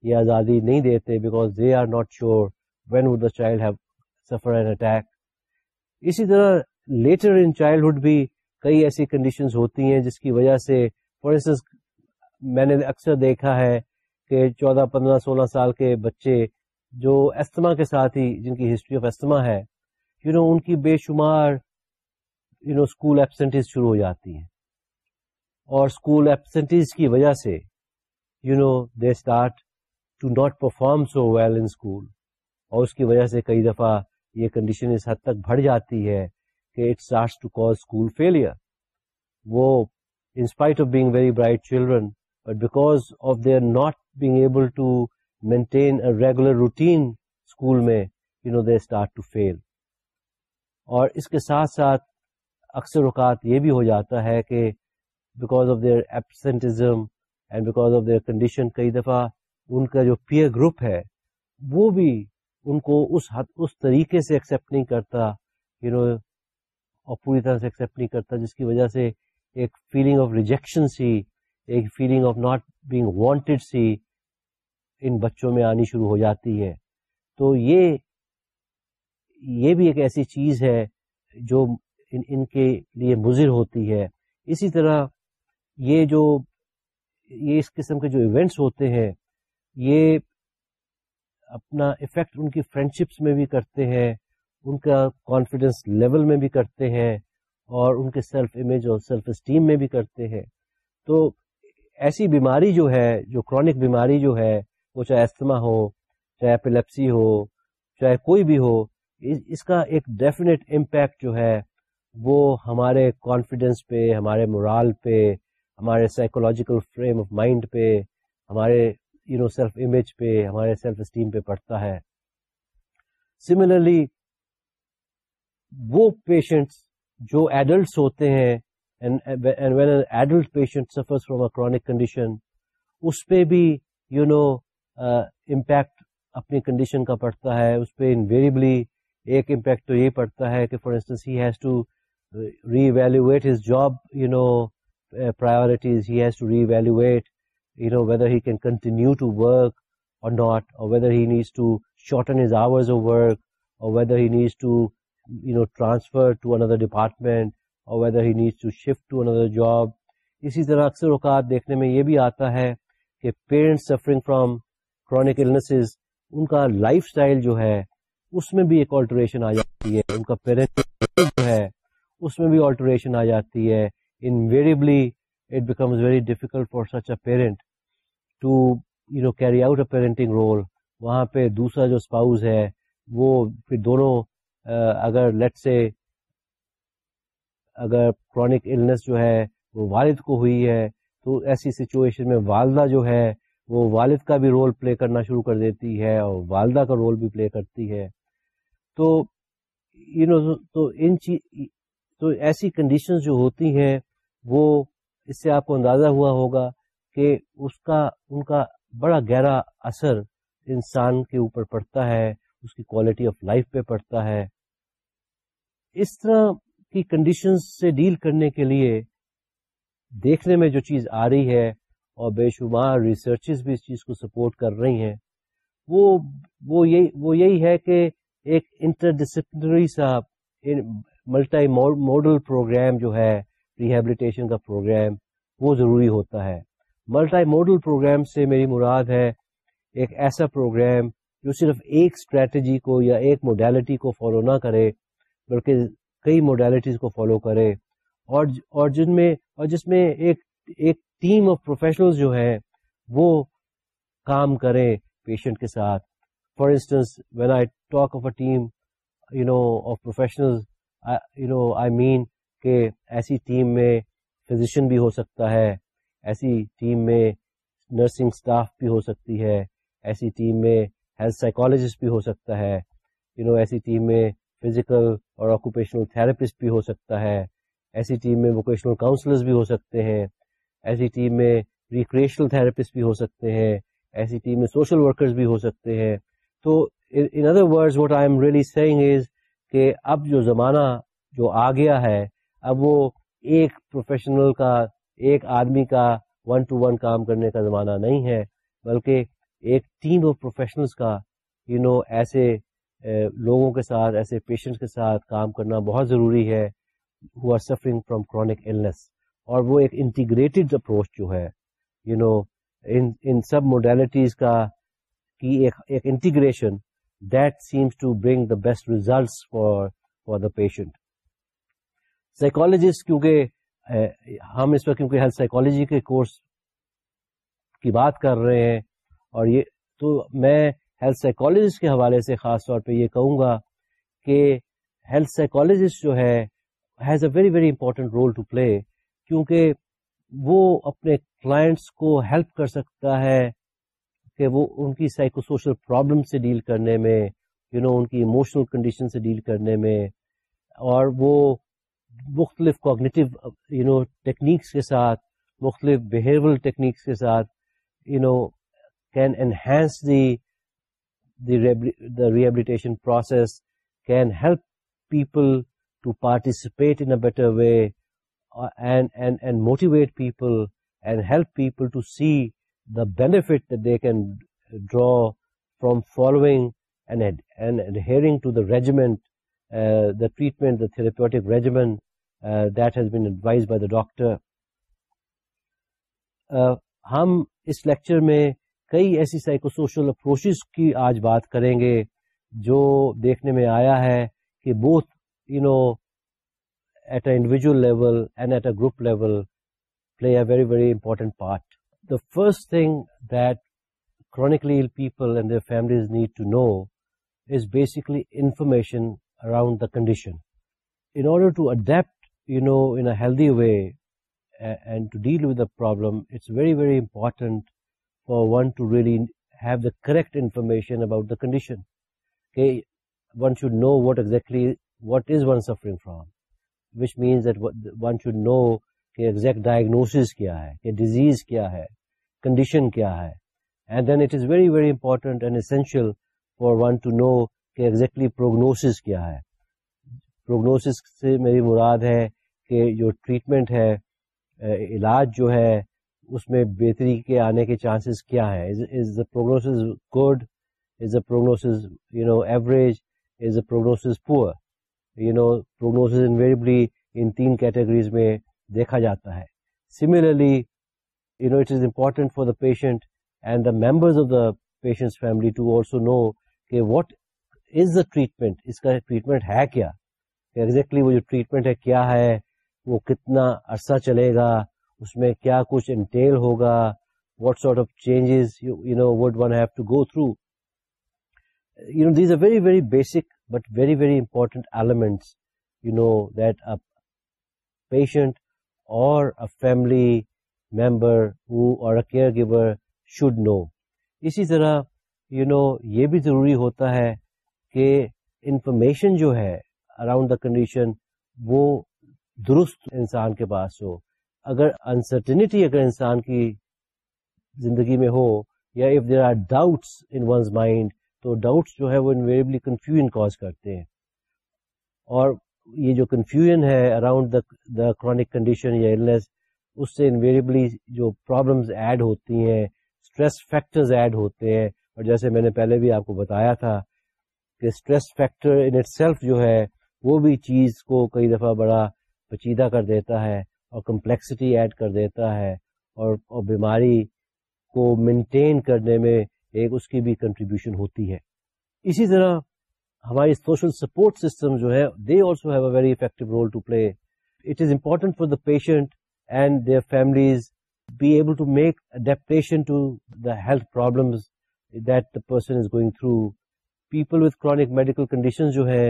یا آزادی نہیں دیتے because they are not sure when would the child have suffer an attack اسی طرح لیٹر ان چائلڈہڈ بھی کئی ایسی کنڈیشنز ہوتی ہیں جس کی وجہ سے فار انسٹنس میں نے اکثر دیکھا ہے کہ چودہ پندرہ سولہ سال کے بچے جو استما کے ساتھ ہی جن کی ہسٹری آف استما ہے یو نو ان کی بے شمار یو نو اسکول ایبسنٹیز شروع ہو جاتی ہیں۔ اور اسکول ایبسنٹیز کی وجہ سے you know they start to not perform so well in school اور اس کی وجہ سے کئی دفعہ یہ کنڈیشن اس حد تک بڑھ جاتی ہے کہ it start to cause school failure وہ in spite of being very bright children but because of they are not being able to maintain a regular routine school میں you know they start to fail اور اس کے ساتھ ساتھ اکثر اوقات یہ بھی ہو جاتا ہے کہ because of their absenteeism and because of their condition کئی دفعہ ان کا جو پیئر گروپ ہے وہ بھی ان کو اس حد، اس طریقے سے ایکسپٹ نہیں کرتا یو نو اور پوری طرح سے ایکسپٹ نہیں کرتا، جس کی وجہ سے ایک فیلنگ آف ریجیکشن سی ایک feeling of not being wanted سی ان بچوں میں آنی شروع ہو جاتی ہے۔ تو یہ یہ بھی ایک ایسی چیز ہے جو ان ان کے لیے مضر ہوتی ہے۔ اسی طرح یہ جو، یہ اس قسم کے جو ایونٹس ہوتے ہیں، یہ اپنا افیکٹ ان کی فرینڈشپس میں بھی کرتے ہیں، ان کا کانفیڈینس لیول میں بھی کرتے ہیں اور ان کے سیلف امیج اور سیلف اسٹیم میں بھی کرتے ہیں۔ تو ایسی بیماری جو ہے، جو کرونک بیماری جو ہے، وہ چاہے استما ہو، چاہے ایپیلیپسی ہو، چاہے کوئی بھی ہو، اس کا ایک ڈیفینیٹ امپیکٹ جو ہے، وہ ہمارے کانفیڈینس پہ، ہمارے مورال پہ، ہمارے سائیکولوجیکل فریم آف مائنڈ پہ، ہمارے یو نو سیلف امیج پہ، ہمارے سیلف اسٹیم پہ پڑتا ہے۔ سملرلی وہ پیشنٹس جو ایڈلٹس ہوتے ہیں adult patient suffer from a chronic condition اس پہ بھی یو نو امپیکٹ اپنی کنڈیشن کا پڑتا ہے۔ اس پہ انویریبلی ایک امپیکٹ تو یہ پڑتا ہے کہ for instance he has to reevaluate his job you know priorities he has to reevaluate you know whether he can continue to work or not or whether he needs to shorten his hours of work or whether he needs to you know transfer to another department or whether he needs to shift to another job اسی طرح اکثر اوقات دیکھنے میں یہ بھی آتا ہے کہ پیرنٹس سفرنگ فرام کرونک ان کا لائف اسٹائل جو ہے، اس میں بھی ایک آلٹریشن آ جاتی ہے. ان کا پیرنٹ جو ہے، اس میں بھی آلٹریشن آ جاتی ہے. Invariably it becomes very difficult for such a parent to you know carry out a parenting role وہاں پہ دوسرا جو اسپاؤز ہے، وہ پھر دونوں اگر لیٹ سے اگر کرونک النس جو ہے وہ والد کو ہوئی ہے، تو ایسی سچویشن میں والدہ جو ہے، وہ والد کا بھی رول پلے کرنا شروع کر دیتی ہے اور والدہ کا رول بھی پلے کرتی ہے۔ تو یو نو تو ان چیز تو ایسی کنڈیشن جو ہوتی ہیں، وہ اس سے آپ کو اندازہ ہوا ہوگا کہ اس کا، ان کا بڑا گہرا اثر انسان کے اوپر پڑتا ہے، اس کی کوالٹی آف لائف پہ پڑتا ہے۔ اس طرح کی کنڈیشن سے ڈیل کرنے کے لیے دیکھنے میں جو چیز آ رہی ہے اور بے شمار ریسرچز بھی اس چیز کو سپورٹ کر رہی ہیں، وہ وہ یہی وہ یہی ہے کہ ایک انٹر ڈسپلنری سا ملٹائی ماڈل پروگرام جو ہے ریہیبلیٹیشن کا پروگرام وہ ضروری ہوتا ہے۔ ملٹائی ماڈل پروگرام سے میری مراد ہے ایک ایسا پروگرام جو صرف ایک اسٹریٹجی کو یا ایک موڈیلٹی کو فالو نہ کرے، بلکہ کئی موڈیلٹیز کو فالو کرے اور اور جن میں، اور جس میں ایک ایک ٹیم آف پروفیشنل جو ہے وہ کام کریں پیشنٹ کے ساتھ. For instance when I talk of a team you know of professional you know I mean کہ ایسی ٹیم میں فزیشین بھی ہو سکتا ہے، ایسی ٹیم میں نرسنگ اسٹاف بھی ہو سکتی ہے، ایسی ٹیم میں ہیلتھ سائیکالوجسٹ بھی ہو سکتا ہے یو نو ایسی ٹیم میں فزیکل اور آکوپیشنل تھراپسٹ بھی ہو سکتا ہے۔ ایسی ٹیم میں ووکیشنل کاؤنسلرز بھی ہو سکتے ہیں۔ ایسی ٹیم میں ریکریشنل تھراپسٹ بھی ہو سکتے ہیں۔ ایسی ٹیم میں سوشل ورکرز بھی ہو سکتے ہیں۔ تو in other words what I am really saying is کہ اب جو زمانہ جو آ گیا ہے اب وہ ایک پروفیشنل کا ایک آدمی کا ون ٹو ون کام کرنے کا زمانہ نہیں ہے بلکہ ایک ٹیم آف پروفیشنلس کا یو you نو know, ایسے لوگوں کے ساتھ، ایسے پیشنٹس کے ساتھ کام کرنا بہت ضروری ہے who are suffering from chronic illness اور وہ ایک انٹیگریٹڈ اپروچ جو ہے you know in sub modalities کا، کی ایک integration that seems to bring the best results for for the patient psychologist کیونکہ ہم اس وقت، کیونکہ ہیلتھ سائیکالوجی کے کورس کی بات کر رہے ہیں، اور یہ، تو میں ہیلتھ سائیکالوجسٹ کے حوالے سے خاص طور پہ یہ کہوں گا کہ ہیلتھ سائیکالوجسٹ جو ہے has a very very important role to play کیونکہ وہ اپنے کلائنٹس کو ہیلپ کر سکتا ہے کہ وہ ان کی سائیکو سوشل پرابلم سے ڈیل کرنے میں یو you نو know, ان کی ایموشنل کنڈیشن سے ڈیل کرنے میں اور وہ مختلف کوگنیٹو یو نو ٹیکنیکس کے ساتھ مختلف بہیورل ٹیکنیکس کے ساتھ you know can enhance the rehabilitation process can help people to participate in better way and motivate people and help people to see the benefit they can draw from following adhering to the regiment the treatment the therapeutic regiment that has been advised by the doctor ہم اس lecture میں کئی ایسی psycho social approaches کی آج بات کریں گے جو دیکھنے میں آیا ہے کہ both you know at a individual level and at a group level play a very very important part the first thing that chronically people and their families need to know is basically information around the condition in order to adapt you know, in a healthy way and to deal with the problem, it's very, very important for one to really have the correct information about the condition. Okay, one should know what exactly, what is one suffering from, which means that one should know the exact diagnosis kya hai, the disease kya hai, condition kya hai. And then it is very, very important and essential for one to know the exactly prognosis kya hai. Prognosis سے میری مراد ہے کہ جو treatment ہے علاج جو ہے اس میں بہتری کے آنے کے چانسز کیا ہے is the prognosis good is a prognosis you know average is a prognosis poor you know prognosis invariably ان تین کیٹیگریز میں دیکھا جاتا ہے۔ Similarly you know it is important for the patient and the members of the patient family to also know کہ what is the treatment اس کا treatment ہے کیا ایگزیکٹلی وہ جو ٹریٹمنٹ ہے کیا ہے؟ وہ کتنا عرصہ چلے گا؟ اس میں کیا کچھ انٹیل ہوگا what sort of changes you know would one have to go through you know these a very very basic but very very important elements you know that a patient or family member or caregiver should know اسی طرح you know یہ بھی ضروری ہوتا ہے کہ information جو ہے اراؤنڈ دا کنڈیشن وہ درست انسان کے پاس ہو۔ اگر انسرٹنیٹی اگر انسان کی زندگی میں ہو یا if there are doubts in one's mind تو ڈاؤٹس جو ہے وہ انویریبلی کنفیوژن کاز کرتے ہیں۔ اور یہ جو کنفیوژن ہے اراؤنڈ دا کرونک کنڈیشن یا النس اس سے انویریبلی جو پرابلمس ایڈ ہوتی ہیں اسٹریس فیکٹرز ایڈ ہوتے ہیں۔ اور جیسے میں نے پہلے بھی آپ کو بتایا تھا کہ stress factor in itself جو ہے، وہ بھی چیز کو کئی دفعہ بڑا پیچیدہ کر دیتا ہے۔ اور کمپلیکسٹی ایڈ کر دیتا ہے اور اور بیماری کو مینٹین کرنے میں ایک اس کی بھی کنٹریبیوشن ہوتی ہے۔ اسی طرح ہماری سوشل سپورٹ سسٹم جو ہے they also have a very effective role to play it is important for the patient and their families be able to make adaptation to the health problems that the person is going through people with chronic medical condition جو ہے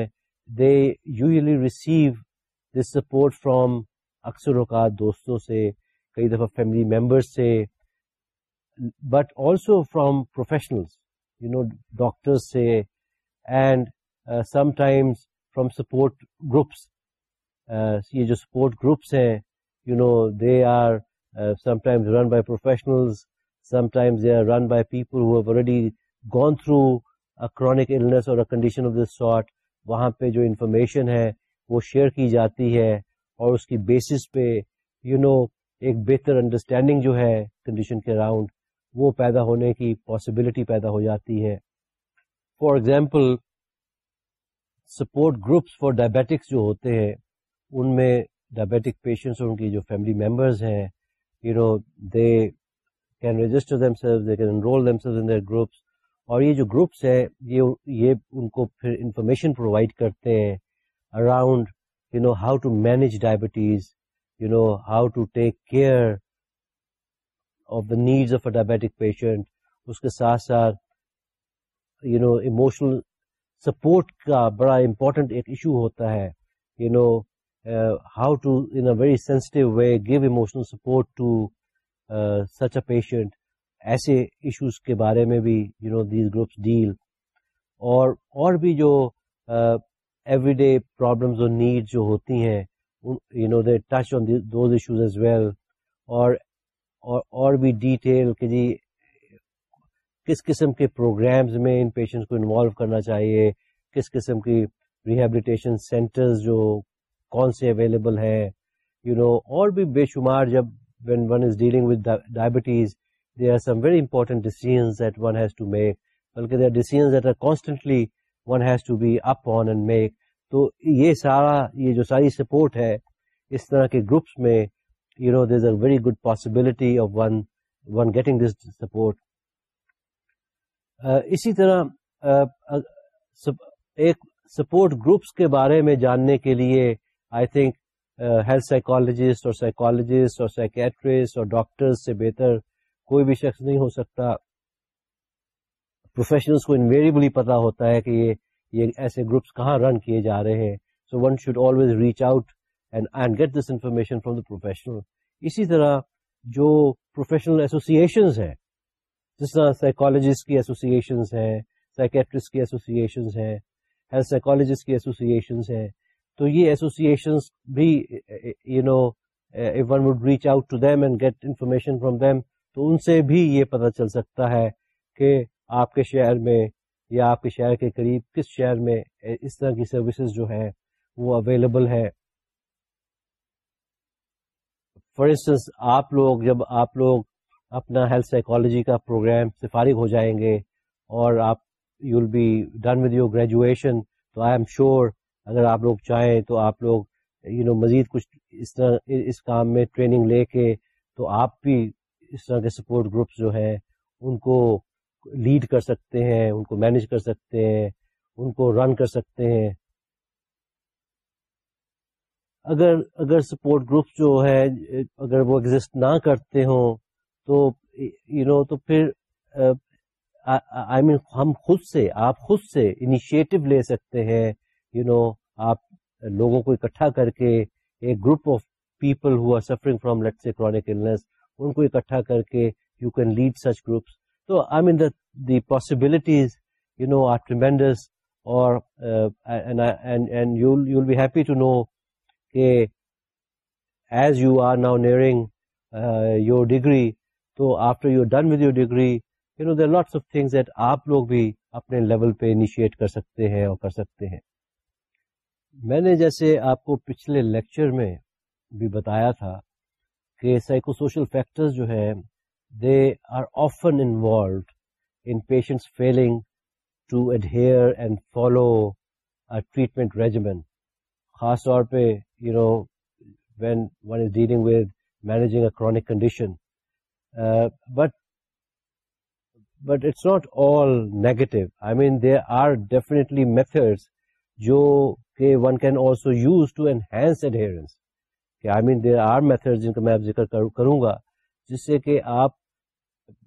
they usually receive this support from اکثر اوقات دوستوں سے، کئی دفعہ family member سے but also from professional you know doctor سے and sometimes from support groups یہ جو سپورٹ گروپس ہیں you know they are sometimes run by professionals sometimes they are run by people who already gone through chronic illness or condition of this sort وہاں پہ جو information ہے وہ share کی جاتی ہے۔ اور اس کی بیسس پہ یو نو ایک بہتر انڈرسٹینڈنگ جو ہے کنڈیشن کے اراؤنڈ وہ پیدا ہونے کی پاسبلٹی پیدا ہو جاتی ہے۔ For example support groups for diabetics جو ہوتے ہیں، ان میں ڈائبیٹک پیشنٹس اور ان کی جو فیملی ممبرز ہیں you know they can register themselves can enroll themselves in their groups اور یہ جو گروپس ہے یہ یہ ان کو پھر انفارمیشن پرووائڈ کرتے ہیں around you know how to manage diabetes you know how to take care of the needs of a diabetic patient اس کے ساتھ ساتھ یو نو ایموشنل سپورٹ کا بڑا امپورٹنٹ ایک ایشو ہوتا ہے you know how to in a very sensitive way give emotional support to such a patient ایسے issues کے بارے میں بھی you know these groups deal اور اور بھی جو ایوری ڈے پرابلمز اور نیڈ جو ہوتی ہیں you know they touch on those issues as well اور اور بھی ڈیٹیل کہ جی کس قسم کے پروگرامز میں ان پیشنٹس کو انوالو کرنا چاہیے؟ کس قسم کی ریہیبلیٹیشن سینٹرز جو کون سے اویلیبل ہے یو نو اور بھی بے شمار جب when one is dealing with diabetes there are some very important decisions that one has to make بلکہ they are decisions that are constantly one has to be up on and make تو یہ سارا، یہ جو ساری support ہے، اس طرح کے گروپس میں you know there is a very good possibility of one one getting this support اسی طرح uh, uh, ایک سپورٹ گروپس کے بارے میں جاننے کے لیے آئی تھنک ہیلتھ سائیکالوجسٹ اور سائیکالوجسٹ اور سائکیٹرسٹ اور ڈاکٹرز سے بہتر کوئی بھی شخص نہیں ہو سکتا. پروفیشنلس کو انویریبلی پتا ہوتا ہے کہ یہ یہ ایسے گروپس کہاں رن کیے جا رہے ہیں۔ So one should always reach out and and get this information from the professional اسی طرح جو پروفیشنل ایسوسیشنز ہیں، جس طرح سائیکالوجسٹ کی ایسوسیشنز ہیں سائکیٹرسٹ کی ایسوسیشنز ہیں ہیلتھ سائیکالوجسٹ کی ایسوسیشنز ہیں۔ تو یہ ایسوسیشنز بھی you know one would reach out to them and get information from them تو ان سے بھی یہ پتہ چل سکتا ہے کہ آپ کے شہر میں یا آپ کے شہر کے قریب کس شہر میں اس طرح کی سروسز جو ہے وہ اویلیبل ہے فار انسٹنس آپ لوگ جب آپ لوگ اپنا ہیلتھ سائیکالوجی کا پروگرام سے فارغ ہو جائیں گے اور آپ you will be done with your graduation تو آئی ایم شیور اگر آپ لوگ چاہیں تو آپ لوگ یو نو مزید کچھ اس طرح اس کام میں ٹریننگ لے کے تو آپ بھی اس طرح کے سپورٹ گروپس جو ہیں ان کو لیڈ کر سکتے ہیں، ان کو مینج کر سکتے ہیں، ان کو رن کر سکتے ہیں۔ اگر اگر سپورٹ گروپس جو ہے، اگر وہ ایگزٹ نہ کرتے ہوں، تو یو نو تو پھر آئی مین ہم خود سے، آپ خود سے انیشیٹو لے سکتے ہیں۔ یو نو آپ لوگوں کو اکٹھا کر کے ایک group of people who are suffering from late سے کرونک ان کو اکٹھا کر کے you can lead such groups تو I mean the possibilities, you know, are tremendous اور بی ہیپی ٹو نو کہ as you are now nearing your degree تو after you done with your degree you know there lots of things at آپ لوگ بھی اپنے level پہ initiate کر سکتے ہیں اور کر سکتے ہیں۔ میں نے جیسے آپ کو پچھلے لیکچر میں بھی بتایا تھا کہ سائیکو سوشل فیکٹر جو ہے they are often involved in patients feeling to adhere and follow treatment regiment خاص طور پہ you know when one is dealing with managing a chronic condition but but it's not all negative I mean there are definitely method جو کہ one can also use to enhance adherence کہ I mean there are method جن کا میں ذکر کروں گا جس سے کہ آپ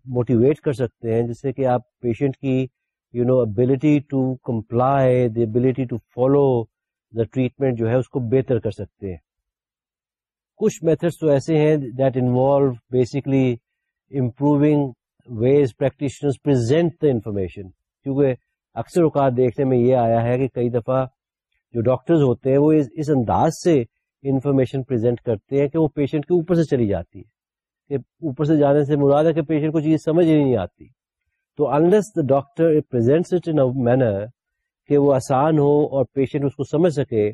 موٹیویٹ کر سکتے ہیں، جس سے کہ آپ پیشنٹ کی you know ability to comply the ability to follow the treatment جو ہے اس کو بہتر کر سکتے ہیں۔ کچھ میتھڈس تو ایسے ہیں that involve basically improving ways practitioner present the information کیونکہ اکثر اوقات دیکھنے میں یہ آیا ہے کہ کئی دفعہ جو ڈاکٹرز ہوتے ہیں وہ اس انداز سے انفارمیشن پرزینٹ کرتے ہیں کہ وہ پیشنٹ کے اوپر سے چلی جاتی ہے۔ کہ اوپر سے جانے سے مراد ہے کہ پیشنٹ کو چیز سمجھ ہی نہیں آتی۔ تو unless the doctor it in manner کہ وہ آسان ہو اور پیشنٹ اس کو سمجھ سکے،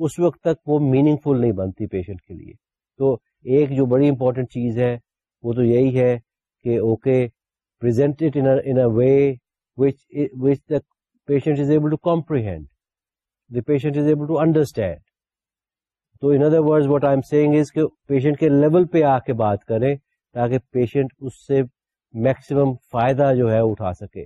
اس وقت تک وہ میننگ فل نہیں بنتی پیشنٹ کے لیے۔ تو ایک جو بڑی امپورٹنٹ چیز ہے، وہ تو یہی ہے کہ okay in way which the patient is able to comprehend the patient is able to understand تو in other word what I am saying is کہ پیشنٹ کے لیول پہ آ کے بات کریں تاکہ پیشنٹ اس سے میکسیمم فائدہ جو ہے اٹھا سکے۔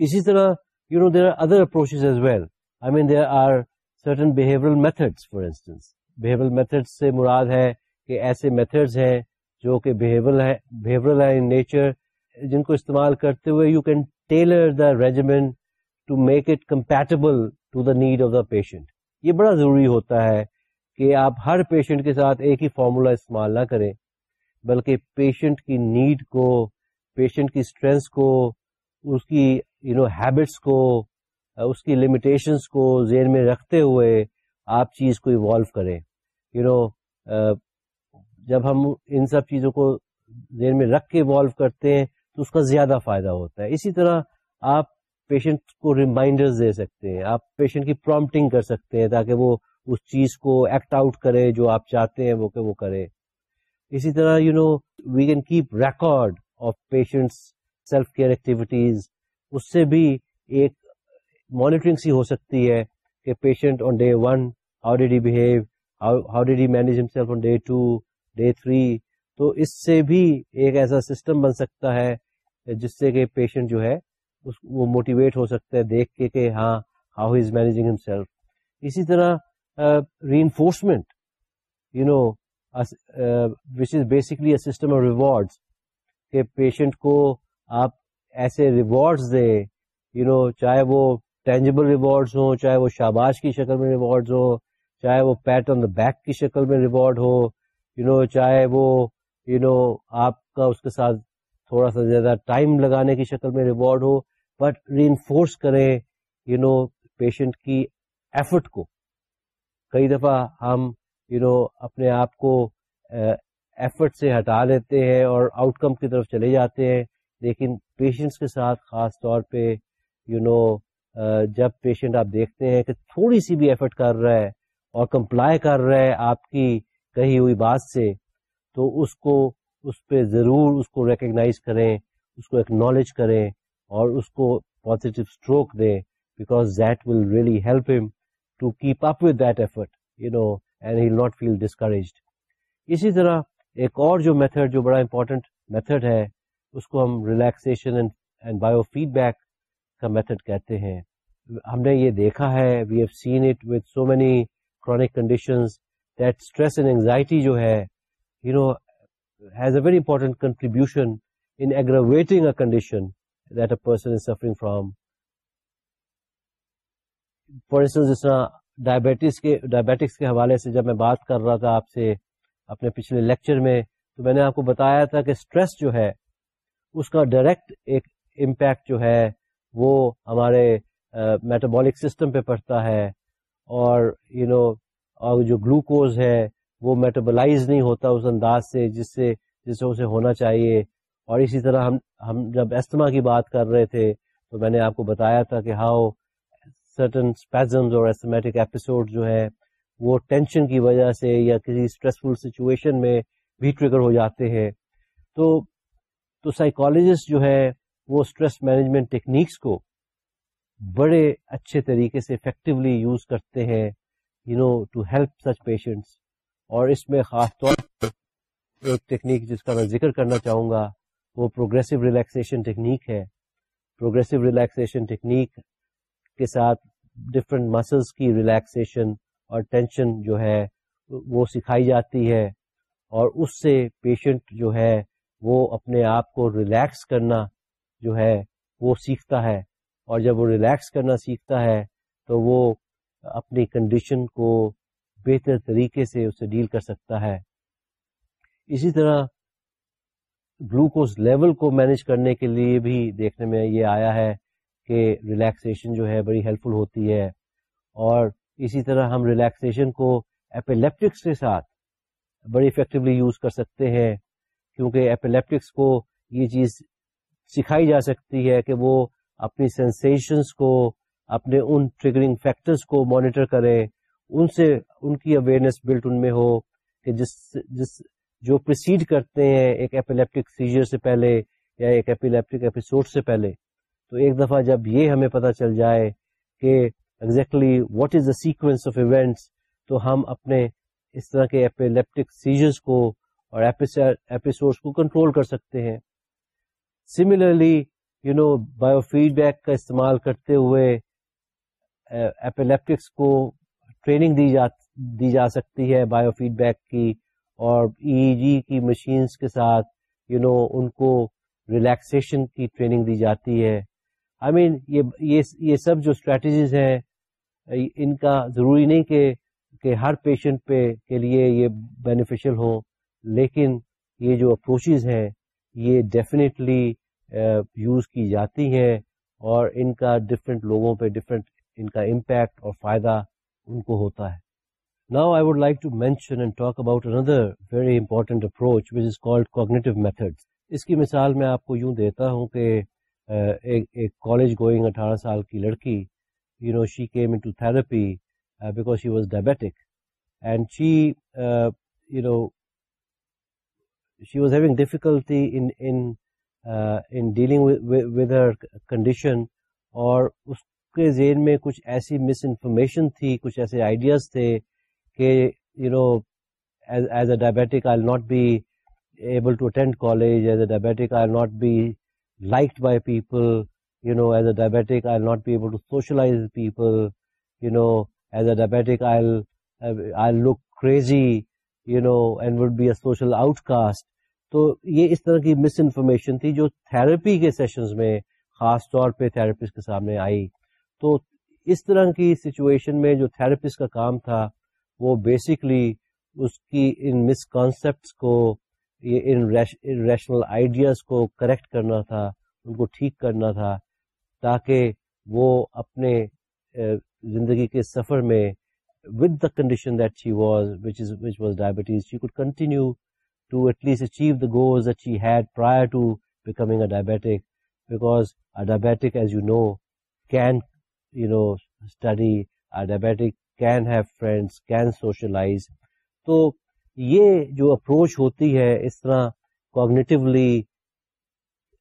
اسی طرح you know there are other approach as well I mean there are certain behavioural methods for instance behavioural method سے مراد ہے کہ ایسے میتھڈز ہیں جو کہ بہیورل ہے ان نیچر جن کو استعمال کرتے ہوئے you can tailor the regiment to make it compatible to the need of the patient یہ بڑا ضروری ہوتا ہے کہ آپ ہر پیشنٹ کے ساتھ ایک ہی فارمولا استعمال نہ کریں، بلکہ پیشنٹ کی نیڈ کو پیشنٹ کی اسٹرینس کو، اس کی یو نو ہیبٹس کو، اس کی لمیٹیشنس کو ذہن میں رکھتے ہوئے آپ چیز کو ایوالو کریں۔ یو نو uh, جب ہم ان سب چیزوں کو ذہن میں رکھ کے ایوالو کرتے ہیں تو اس کا زیادہ فائدہ ہوتا ہے۔ اسی طرح آپ پیشنٹ کو ریمائنڈر دے سکتے ہیں، آپ پیشنٹ کی پرومپٹنگ کر سکتے ہیں تاکہ وہ اس چیز کو ایکٹ آؤٹ کرے جو آپ چاہتے ہیں وہ کہ وہ کرے۔ اسی طرح you know we can keep record of patients self care activities اس سے بھی ایک مانیٹرنگ سی ہو سکتی ہے کہ patient on day one how did he behave how did he manage himself on day two day three تو اس سے بھی ایک ایسا سسٹم بن سکتا ہے جس سے کہ پیشنٹ جو ہے وہ موٹیویٹ ہو سکتا ہے دیکھ کے کہ ہاں ہاؤ از مینیجنگ ہمسیلف اسی طرح reinforcement you know which is basically a system of reward کہ پیشنٹ کو آپ ایسے ریوارڈس دیں یو نو چاہے وہ ٹینجیبل ریوارڈس ہوں، چاہے وہ شاباش کی شکل میں ریوارڈز ہوں، چاہے وہ پیٹ آن دا بیک کی شکل میں ریوارڈ ہو یو نو چاہے وہ یو نو آپ کا اس کے ساتھ تھوڑا سا زیادہ ٹائم لگانے کی شکل میں ریوارڈ ہو بٹ ری انفورس کریں یو نو پیشنٹ کی ایفرٹ کو. کئی دفعہ ہم یو نو اپنے آپ کو ایفرٹ سے ہٹا لیتے ہیں اور آؤٹ کم کی طرف چلے جاتے ہیں، لیکن پیشنٹس کے ساتھ خاص طور پہ یو نو جب پیشنٹ آپ دیکھتے ہیں کہ تھوڑی سی بھی ایفرٹ کر رہا ہے اور کمپلائی کر رہا ہے آپ کی کہی ہوئی بات سے، تو اس کو، اس پہ ضرور اس کو ریکگنائز کریں، اس کو ایکنالج کریں اور اس کو پازیٹیو اسٹروک دیں because that will really help him to keep up with that effort you know and he not feel discouraged اسی طرح ایک اور جو میتھڈ جو بڑا امپورٹنٹ میتھڈ ہے، اس کو ہم relaxation and biofeedback کا میتھڈ کہتے ہیں۔ ہم نے یہ دیکھا ہے we have seen it with so many chronic conditions that stress and anxiety جو ہے you know has a very important contribution in aggravating a condition that a person is suffering from for instance, جس طرح diabetes کے ڈائبٹکس کے حوالے سے جب میں بات کر رہا تھا آپ سے اپنے پچھلے لیکچر میں، تو میں نے آپ کو بتایا تھا کہ اسٹریس جو ہے، اس کا ڈائریکٹ ایک امپیکٹ جو ہے، وہ ہمارے میٹابولک سسٹم پہ پڑتا ہے۔ اور یو نو اور جو گلوکوز ہے، وہ میٹابلائز نہیں ہوتا اس انداز سے، جس سے جس سے اسے ہونا چاہیے۔ اور اسی طرح ہم ہم جب استما کی بات کر رہے تھے، تو میں نے آپ کو بتایا تھا کہ ہاؤ سرٹن اسپیزمز اور ایسٹمیٹک ایپیسوڈ جو ہے وہ ٹینشن کی وجہ سے یا کسی اسٹریسفل سچویشن میں بھی ٹریگر ہو جاتے ہیں۔ تو تو سائیکالوجسٹ جو ہے وہ اسٹریس مینجمنٹ ٹیکنیکس کو بڑے اچھے طریقے سے افیکٹولی یوز کرتے ہیں you know to help such patients اور اس میں خاص طور پر ایک ٹیکنیک جس کا میں ذکر کرنا چاہوں گا، وہ پروگرسو ریلیکسیشن ٹیکنیک ہے۔ پروگرسو ریلیکسیشن ٹیکنیک کے ساتھ ڈفرینٹ مسلس کی ریلیکسیشن اور ٹینشن جو ہے، وہ سکھائی جاتی ہے اور اس سے پیشنٹ جو ہے، وہ اپنے آپ کو ریلیکس کرنا جو ہے، وہ سیکھتا ہے اور جب وہ ریلیکس کرنا سیکھتا ہے تو وہ اپنی کنڈیشن کو بہتر طریقے سے اسے ڈیل کر سکتا ہے۔ اسی طرح گلوکوز لیول کو مینج کرنے کے لیے بھی دیکھنے میں یہ آیا ہے۔ کہ ریلیکسیشن جو ہے بڑی ہیلپ فل ہوتی ہے۔ اور اسی طرح ہم ریلیکسیشن کو ایپیلیپٹکس کے ساتھ بڑی افیکٹولی یوز کر سکتے ہیں، کیونکہ ایپیلیپٹکس کو یہ چیز سکھائی جا سکتی ہے کہ وہ اپنی سینسیشنس کو، اپنے ان ٹریگرنگ فیکٹرز کو مانیٹر کریں ان سے، ان کی اویئرنیس بلٹ ان میں ہو کہ جس جس جو پرسیڈ کرتے ہیں ایک ایپیلیپٹک سیجر سے پہلے یا ایک ایپیلیپٹک ایپیسوڈ سے پہلے۔ تو ایک دفعہ جب یہ ہمیں پتہ چل جائے کہ exactly what is the sequence of events تو ہم اپنے اس طرح کے ایپیلیپٹک سیجرس کو اور ایپیسوڈ کو کنٹرول کر سکتے ہیں۔ Similarly you know biofeedback کا استعمال کرتے ہوئے ایپیلیپٹکس کو ٹریننگ دی جا دی جا سکتی ہے بایو فیڈ بیک کی اور ای جی کی مشینس کے ساتھ یو نو ان کو ریلیکسیشن کی ٹریننگ دی جاتی ہے۔ آئی مین یہ سب جو اسٹریٹجیز ہیں، ان کا ضروری نہیں کہ کہ ہر پیشنٹ پہ کے لیے یہ بینیفیشل ہو، لیکن یہ جو اپروچز ہیں، یہ ڈیفینیٹلی یوز uh, کی جاتی ہیں اور ان کا ڈفرینٹ لوگوں پہ ڈفرینٹ ان کا امپیکٹ اور فائدہ ان کو ہوتا ہے۔ Now I would like to mention and talk about another very important approach which is called cognitive method اس کی مثال میں آپ کو یوں دیتا ہوں کہ ایک کالج گوئنگ اٹھارہ سال کی لڑکی you know she came into therapy because she was diabetic and she you know she was having difficulty in dealing with her condition اور اس کے ذہن میں کچھ ایسی مس انفارمیشن تھی، کچھ ایسے آئیڈیاز تھے کہ you know as a diabetic I not be able to attend college as a diabetic I not be liked by people you know as a diabetic I not be able to socialize people you know as a diabetic I look crazy you know and would be a social outcast تو یہ اس طرح کی misinformation تھی جو therapy کے sessions میں، خاص طور پہ تھراپسٹ کے سامنے آئی. تو اس طرح کی سچویشن میں جو تھراپسٹ کا کام تھا، وہ بیسکلی اس کی ان مس کانسیپٹس کو ان ریشنل آئیڈیاز کو کریکٹ کرنا تھا، ان کو ٹھیک کرنا تھا، تاکہ وہ اپنے زندگی کے سفر میں with the condition that she was which is which was diabetes she could continue to at least achieve the goals that she had prior to becoming a diabetic because a diabetic as you know can you know study a diabetic can have friends can socialise تو یہ جو approach ہوتی ہے اس طرح cognitively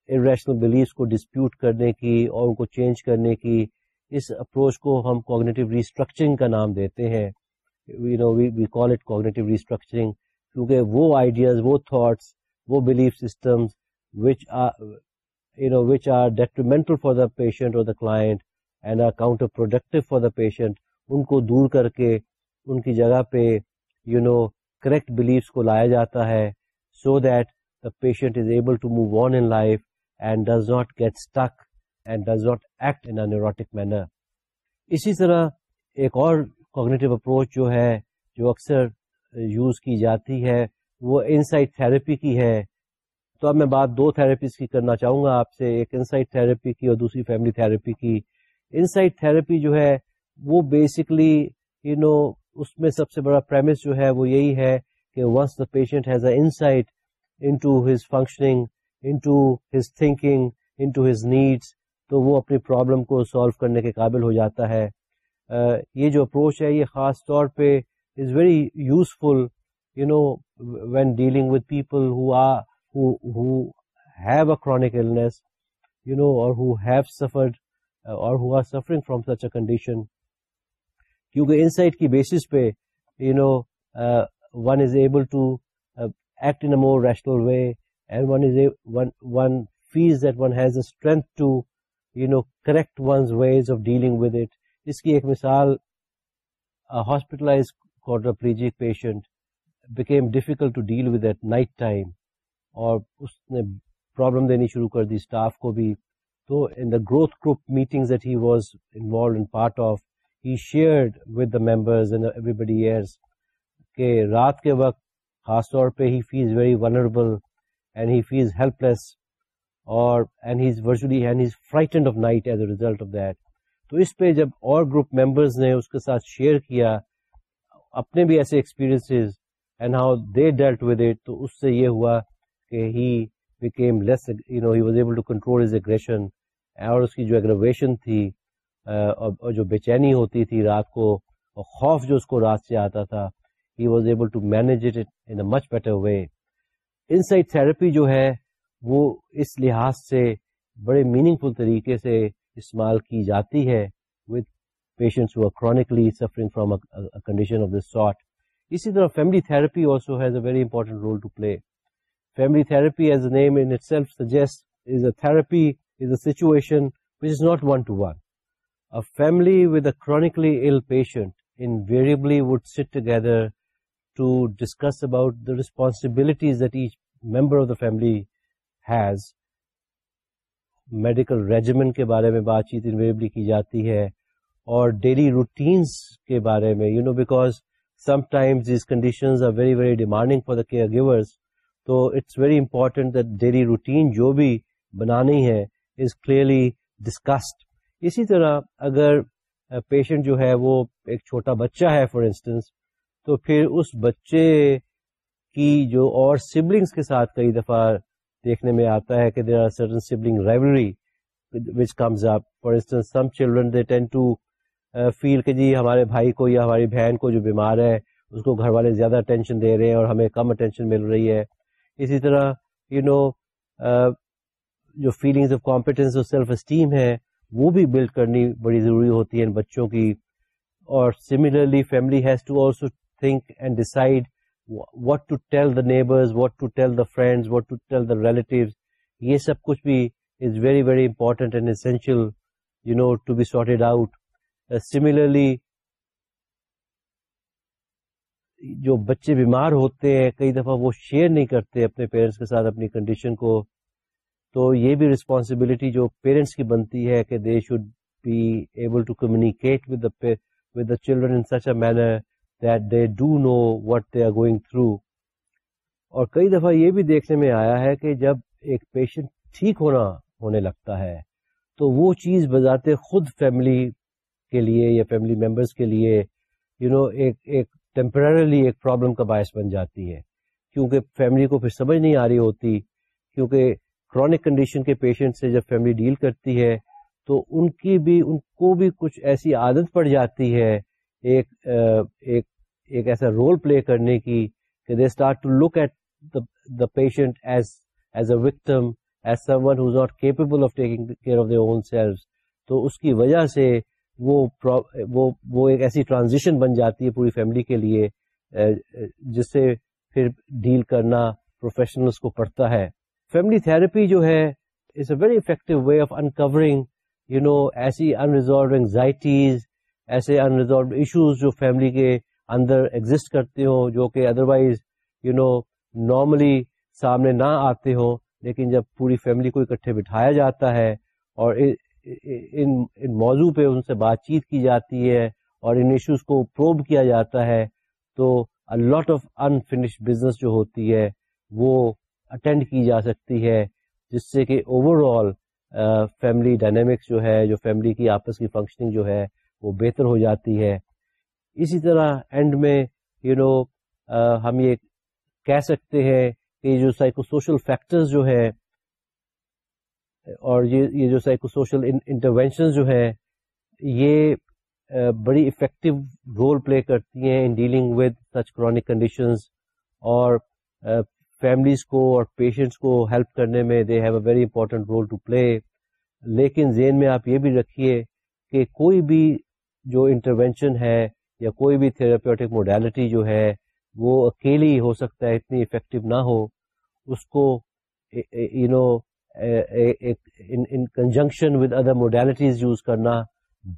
irrational beliefs کو dispute کرنے کی اور ان کو چینج کرنے کی، اس اپروچ کو ہم کوگنیٹو ریسٹرکچرنگ کا نام دیتے ہیں۔ You know we call it cognitive restructuring کیونکہ وہ آئیڈیاز وہ تھاٹس وہ belief systems which you know which are detrimental for the patient اور the client and are counterproductive for the patient ان کو دور کر کے، ان کی جگہ پہ یو نو کریکٹ بلیفس کو لایا جاتا ہے so that the patient is able to move on in life and does not get stuck and does not act in neurotic manner اسی طرح ایک اور کوگنیٹو اپروچ جو ہے، جو اکثر یوز کی جاتی ہے، وہ انسائٹ تھراپی کی ہے۔ تو اب میں بات دو تھراپیز کی کرنا چاہوں گا آپ سے، ایک انسائٹ تھراپی کی اور دوسری فیملی تھراپی کی۔ انسائٹ تھراپی جو ہے، وہ بیسکلی یو نو اس میں سب سے بڑا پریمس جو ہے وہ یہی ہے کہ once the patient has a insight into his functioning into his thinking into his needs تو وہ اپنی پرابلم کو سالو کرنے کے قابل ہو جاتا ہے۔ uh, یہ جو اپروچ ہے یہ خاص طور پہ is very useful you know when dealing with people who have a chronic illness you know اور ہو ہیو سفرڈ اور who are suffering from such a condition کیونکہ انسائٹ کی بیسس پہ you know one is able to act in more rational way and one is one feels that one has a strength to you know correct one's ways of dealing with it اس کی ایک مثال hospitalized quadriplegic patient became difficult to deal with at night time اور اس نے problem دینی شروع کر دی staff کو بھی. تو in the growth group meeting that he was involved in part of he shared with the members and everybody hears کہ رات کے وقت خاص طور پہ he feels very vulnerable and he feels helpless اور and he is virtually and he is frightened of night as a result of that تو اس پہ جب اور گروپ ممبرز نے اس کے ساتھ شیئر کیا اپنے بھی ایسے experience and how they dealt with it تو اس سے یہ ہوا کہ he became less you know he was able to control his aggression اور اس کی جو ایگرویشن تھی اور جو بے چینی ہوتی تھی رات کو اور خوف جو اس کو رات سے آتا تھا he was able to manage it in much better way insight therapy جو ہے وہ اس لحاظ سے بڑے میننگ فل طریقے سے استعمال کی جاتی ہے with patients chronically suffering from condition of this sort اسی طرح family therapy also has a very important role to play family therapy as a name itself suggest is a therapy, is a situation which is not one-to-one. A family with a chronically ill patient invariably would sit together to discuss about the responsibilities that each member of the family has. Medical regimen کے بارے میں بات چیت invariably کی جاتی ہے اور daily routines کے بارے میں you know because sometimes these conditions are very very demanding for the caregivers تو it's very important that daily routine جو بھی بنانی ہے از کلیئرلی ڈسکسڈ اسی طرح اگر پیشنٹ جو ہے وہ ایک چھوٹا بچہ ہے فار انسٹنس تو پھر اس بچے کی جو اور سبلنگس کے ساتھ کئی دفعہ دیکھنے میں آتا ہے کہ there are certain sibling رائبلری which comes up for instance some children they tend to feel کہ جی ہمارے بھائی کو یا ہماری بہن کو جو بیمار ہے، اس کو گھر والے زیادہ اٹینشن دے رہے ہیں اور ہمیں کم اٹینشن مل رہی ہے۔ اسی طرح یو نو uh، جو فیلنگز آف کمپیٹنس اور سیلف اسٹیم ہے وہ بھی بلڈ کرنی بڑی ضروری ہوتی ہے ان بچوں کی۔ اور similarly family has to also think and decide what to tell the neighbours what to tell the friends what to tell the relatives یہ سب کچھ بھی is very very important and essential you know to be sorted out similarly جو بچے بیمار ہوتے ہیں، کئی دفعہ وہ شیئر نہیں کرتے اپنے پیرنٹس کے ساتھ اپنی کنڈیشن کو۔ تو یہ بھی ریسپانسبلٹی جو پیرنٹس کی بنتی ہے کہ they should be able to communicate with with the children in such a manner that they do know what they are going through اور کئی دفعہ یہ بھی دیکھنے میں آیا ہے کہ جب ایک پیشنٹ ٹھیک ہونا ہونے لگتا ہے تو وہ چیز بذات خود فیملی کے لیے یا فیملی ممبرس کے لیے یو نو ایک ایک ٹیمپرریلی ایک پرابلم کا باعث بن جاتی ہے. کیونکہ فیملی کو پھر سمجھ نہیں آ رہی ہوتی، کیونکہ کرونک کنڈیشن کے پیشنٹ سے جب فیملی ڈیل کرتی ہے، تو ان کی بھی، ان کو بھی کچھ ایسی عادت پڑ جاتی ہے ایک ایک ایک ایسا رول پلے کرنے کی کہ they start to look at the patient as as a victim as someone who's not capable of taking care of own self تو اس کی وجہ سے وہ وہ وہ ایک ایسی ٹرانزیشن بن جاتی ہے پوری فیملی کے لیے جس سے پھر ڈیل کرنا پروفیشنلس کو پڑتا ہے۔ فیملی تھراپی جو ہے it's a very effective way of uncovering you know ایسی انریزالوڈ انگزائٹیز ایسے انریزالوڈ ایشوز جو فیملی کے اندر ایگزٹ کرتے ہوں، جو کہ ادروائز یو نو نارملی سامنے نہ آتے ہوں، لیکن جب پوری فیملی کو اکٹھے بٹھایا جاتا ہے اور ان ان موضوع پہ ان سے بات چیت کی جاتی ہے اور ان ایشوز کو پروب کیا جاتا ہے، تو لاٹ آف انفنش بزنس جو ہوتی ہے، وہ اٹینڈ کی جا سکتی ہے جس سے کہ اوور آل فیملی ڈائنامکس جو ہے جو فیملی کی آپس کی فنکشننگ جو ہے وہ بہتر ہو جاتی ہے۔ اسی طرح اینڈ میں یو you نو know, ہم یہ کہہ سکتے ہیں کہ جو سائیکو سوشل فیکٹرز جو ہے اور یہ یہ جو سائیکو سوشل انٹروینشن جو ہے یہ بڑی افیکٹو رول پلے کرتی ہیں in dealing with such chronic conditions اور فیملیز کو اور پیشنٹس کو ہیلپ کرنے میں they have a very important role to play لیکن ذہن میں آپ یہ بھی رکھیے کہ کوئی بھی جو انٹروینشن ہے یا کوئی بھی تھراپیوٹک موڈیلٹی جو ہے وہ اکیلی ہو سکتا ہے، اتنی افیکٹو نہ ہو، اس کو you know in conjunction with other modalities use کرنا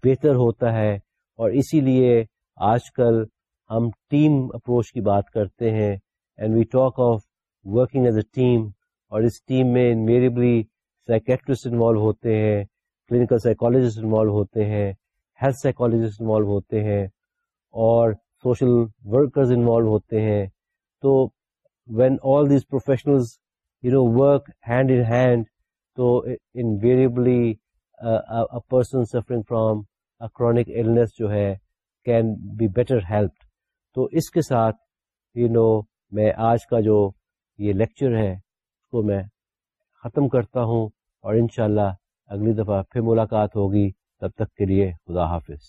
بہتر ہوتا ہے۔ اور اسی لیے آج کل ہم ٹیم اپروچ کی بات کرتے ہیں and we talk of working as a team اور اس ٹیم میں انویریبلی سائکیٹرسٹ انوالو ہوتے ہیں کلینکل سائیکالوجسٹ انوالو ہوتے ہیں ہیلتھ سائیکالوجسٹ انوالو ہوتے ہیں، اور سوشل ورکرز انوالو ہوتے ہیں. تو when all these professionals you know work hand in hand تو invariably person suffering from chronic illness جو ہے کین بی بیٹر ہیلپ تو اس کے ساتھ یو نو میں آج کا جو یہ لیکچر ہے، اس کو میں ختم کرتا ہوں اور انشاءاللہ اگلی دفعہ پھر ملاقات ہوگی۔ تب تک کے لیے خدا حافظ۔